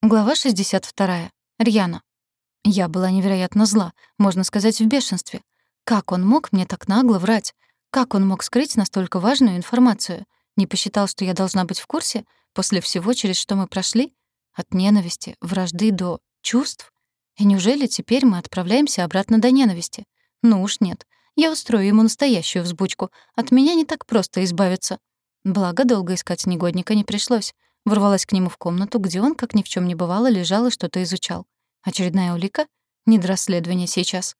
Глава 62. Рьяна. Я была невероятно зла, можно сказать, в бешенстве. Как он мог мне так нагло врать? Как он мог скрыть настолько важную информацию? Не посчитал, что я должна быть в курсе после всего, через что мы прошли? От ненависти, вражды до чувств? И неужели теперь мы отправляемся обратно до ненависти? Ну уж нет. Я устрою ему настоящую взбучку. От меня не так просто избавиться. Благо, долго искать негодника не пришлось. Ворвалась к нему в комнату, где он, как ни в чем не бывало, лежал и что-то изучал. Очередная улика? Не до расследования сейчас.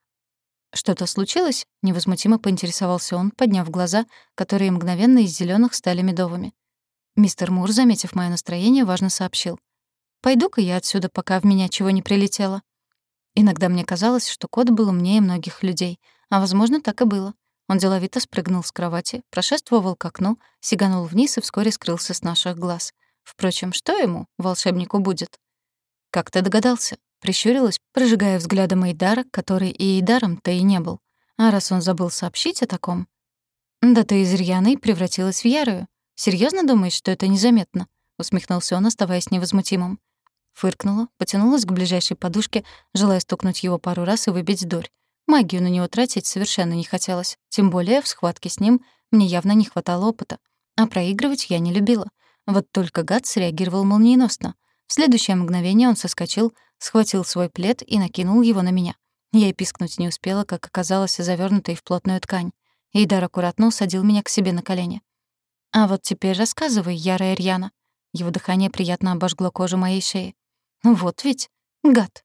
«Что-то случилось?» — невозмутимо поинтересовался он, подняв глаза, которые мгновенно из зеленых стали медовыми. Мистер Мур, заметив мое настроение, важно сообщил. «Пойду-ка я отсюда, пока в меня чего не прилетело». Иногда мне казалось, что кот был умнее многих людей, а, возможно, так и было. Он деловито спрыгнул с кровати, прошествовал к окну, сиганул вниз и вскоре скрылся с наших глаз. Впрочем, что ему, волшебнику, будет? «Как ты догадался?» — прищурилась, прожигая взглядом Эйдара, который и Эйдаром-то и не был. А раз он забыл сообщить о таком... «Да ты из Рьяной превратилась в Ярую. Серьезно думаешь, что это незаметно?» — усмехнулся он, оставаясь невозмутимым. Фыркнула, потянулась к ближайшей подушке, желая стукнуть его пару раз и выбить дурь. Магию на него тратить совершенно не хотелось. Тем более в схватке с ним мне явно не хватало опыта. А проигрывать я не любила. Вот только гад среагировал молниеносно. В следующее мгновение он соскочил, схватил свой плед и накинул его на меня. Я и пискнуть не успела, как оказалось завернутой в плотную ткань. Эйдар аккуратно усадил меня к себе на колени. «А вот теперь рассказывай, ярая Рьяна». Его дыхание приятно обожгло кожу моей шеи. «Вот ведь, гад».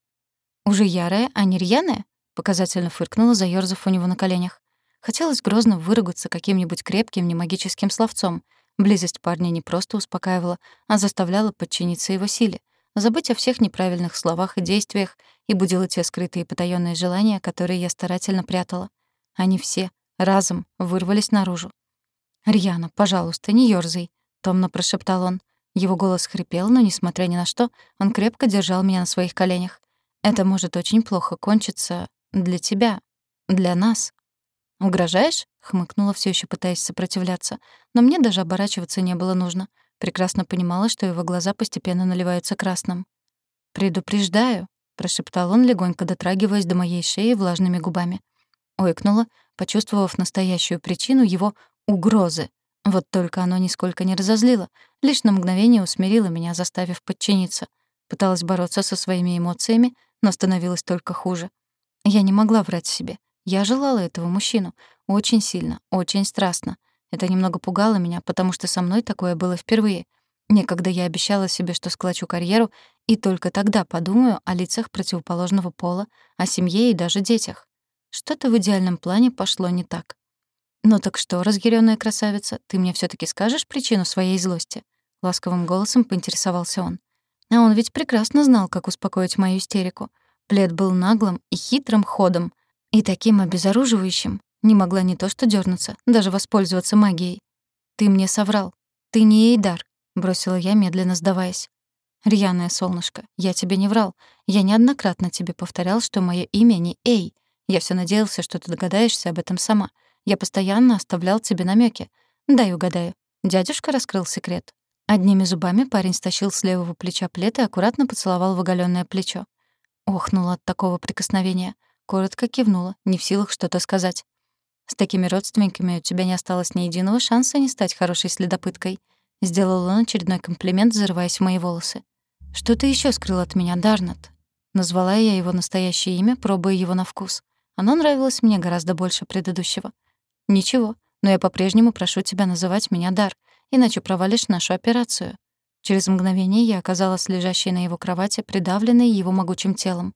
«Уже ярая, а не рьяная?» — показательно фыркнула, заёрзав у него на коленях. Хотелось грозно выругаться каким-нибудь крепким немагическим словцом, Близость парня не просто успокаивала, а заставляла подчиниться его силе, забыть о всех неправильных словах и действиях и будила те скрытые потаённые желания, которые я старательно прятала. Они все, разом, вырвались наружу. «Рьяна, пожалуйста, не ёрзай», — томно прошептал он. Его голос хрипел, но, несмотря ни на что, он крепко держал меня на своих коленях. «Это может очень плохо кончиться для тебя, для нас». «Угрожаешь?» — хмыкнула, все еще пытаясь сопротивляться. Но мне даже оборачиваться не было нужно. Прекрасно понимала, что его глаза постепенно наливаются красным. «Предупреждаю», — прошептал он, легонько дотрагиваясь до моей шеи влажными губами. Ойкнула, почувствовав настоящую причину его угрозы. Вот только оно нисколько не разозлило, лишь на мгновение усмирило меня, заставив подчиниться. Пыталась бороться со своими эмоциями, но становилось только хуже. Я не могла врать себе. Я желала этого мужчину. Очень сильно, очень страстно. Это немного пугало меня, потому что со мной такое было впервые. Некогда я обещала себе, что склочу карьеру, и только тогда подумаю о лицах противоположного пола, о семье и даже детях. Что-то в идеальном плане пошло не так. «Ну так что, разъярённая красавица, ты мне всё таки скажешь причину своей злости?» Ласковым голосом поинтересовался он. А он ведь прекрасно знал, как успокоить мою истерику. Плед был наглым и хитрым ходом, и таким обезоруживающим не могла не то что дернуться, даже воспользоваться магией. «Ты мне соврал. Ты не Эйдар», — бросила я, медленно сдаваясь. «Рьяное солнышко, я тебе не врал. Я неоднократно тебе повторял, что мое имя не Эй. Я все надеялся, что ты догадаешься об этом сама. Я постоянно оставлял тебе намеки. Дай угадаю. Дядюшка раскрыл секрет». Одними зубами парень стащил с левого плеча плед и аккуратно поцеловал в оголённое плечо. Охнула от такого прикосновения. Коротко кивнула, не в силах что-то сказать. «С такими родственниками у тебя не осталось ни единого шанса не стать хорошей следопыткой», — сделал он очередной комплимент, зарываясь в мои волосы. «Что ты еще скрыл от меня, Дарнат?» Назвала я его настоящее имя, пробуя его на вкус. Оно нравилось мне гораздо больше предыдущего. «Ничего, но я по-прежнему прошу тебя называть меня Дар, иначе провалишь нашу операцию». Через мгновение я оказалась лежащей на его кровати, придавленной его могучим телом.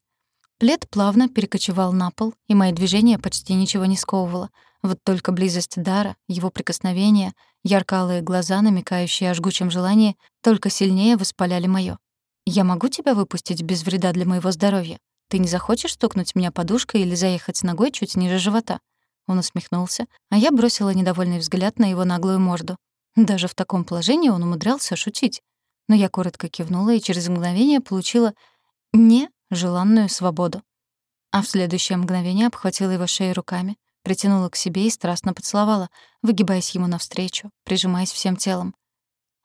Плед плавно перекочевал на пол, и мои движения почти ничего не сковывало. Вот только близость дара, его прикосновения, ярко-алые глаза, намекающие о жгучем желании, только сильнее воспаляли моё. «Я могу тебя выпустить без вреда для моего здоровья? Ты не захочешь стукнуть меня подушкой или заехать ногой чуть ниже живота?» Он усмехнулся, а я бросила недовольный взгляд на его наглую морду. Даже в таком положении он умудрялся шутить. Но я коротко кивнула и через мгновение получила «не» желанную свободу. А в следующее мгновение обхватила его шею руками, притянула к себе и страстно поцеловала, выгибаясь ему навстречу, прижимаясь всем телом.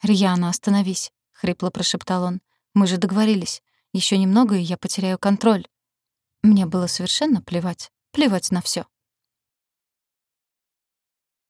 «Рьяна, остановись», — хрипло прошептал он. Мы же договорились. Еще немного, и я потеряю контроль. Мне было совершенно плевать. Плевать на все.